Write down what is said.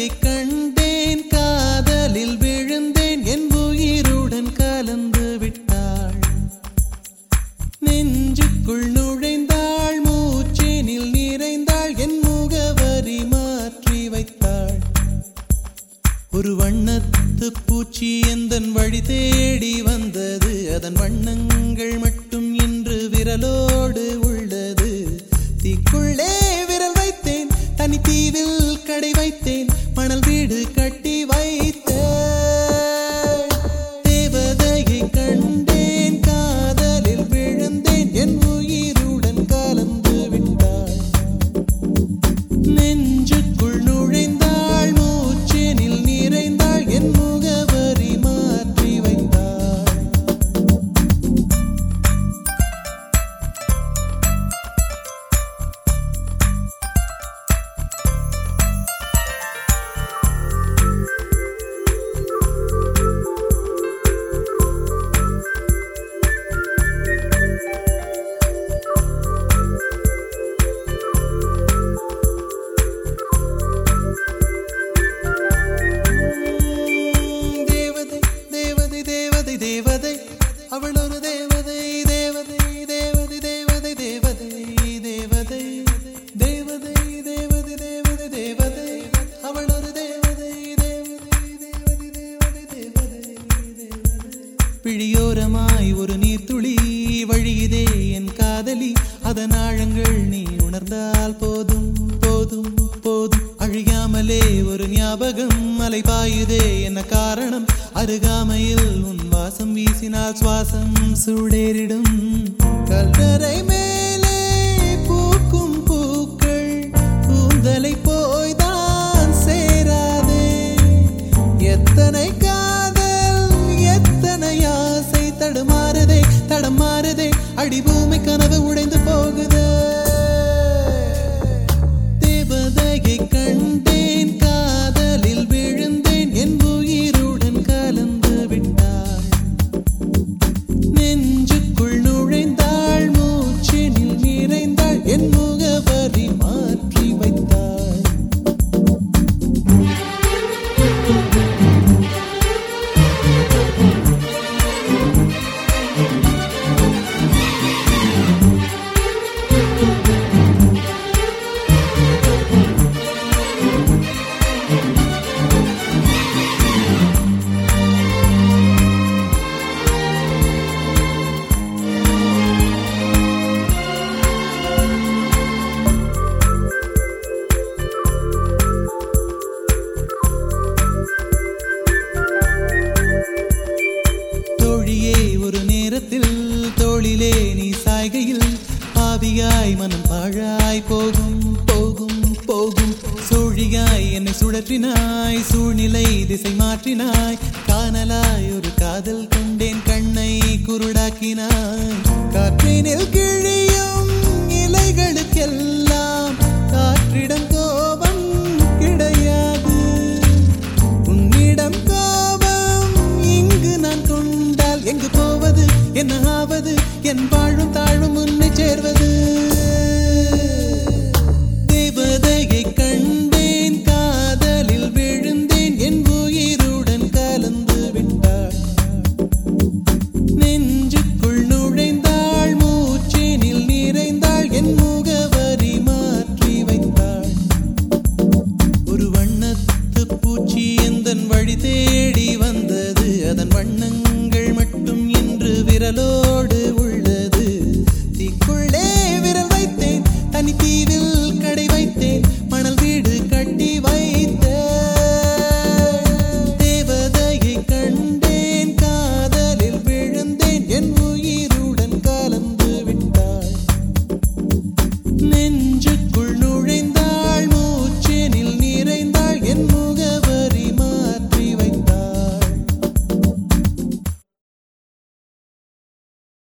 தேவதையை கண்டேன் காதலில் விழுந்தேன் என் உயிருடன் கலந்து விட்டாள். நெஞ்சுக்குள் நுழைந்தாள் மூச்சேனில் நிறைந்தாள் என் முகவரி மாற்றி வைத்தாள். ஒரு வண்ணத்து பூச்சி எந்தன் வழி தேடி வந்தது? அதன் வண்ணங்கள் மட்டும் இன்று விரலோடு உள்ளது. தீக்குள்ளே ஒரு தேவதை தேவதை தேவதை தேவதை தேவதை தேவதை தேவதை தேவதை தேவதை தேவதை அவள் ஒரு தேவதை தேவதை தேவதை தேவதை தேவதை பிழியோரமாய் ஒரு நீர்த்துளி வழியுதே என் காதலி அதன் ஆழங்கள் நீ உணர்ந்தால் போதும் போதும் போதும் அழியாமலே ஒரு ஞாபகம் அலை பாயுதே என்ன காரணம் அருகாமையில் உன் வாசம் வீசினால் சுவாசம் சூடேறிடும். கல்லறை மே பாதியாய் மனம் பாழாய் போகும் போகும் போகும். சூழியாய் என்னை சுழற்றினாய் சூழ்நிலை திசை மாற்றினாய். காணலாய் ஒரு காதல் கொண்டேன் கண்ணை குருடாக்கினாய். காற்றினில் கிழியும் இலைகளுக்கெல்லாம் and then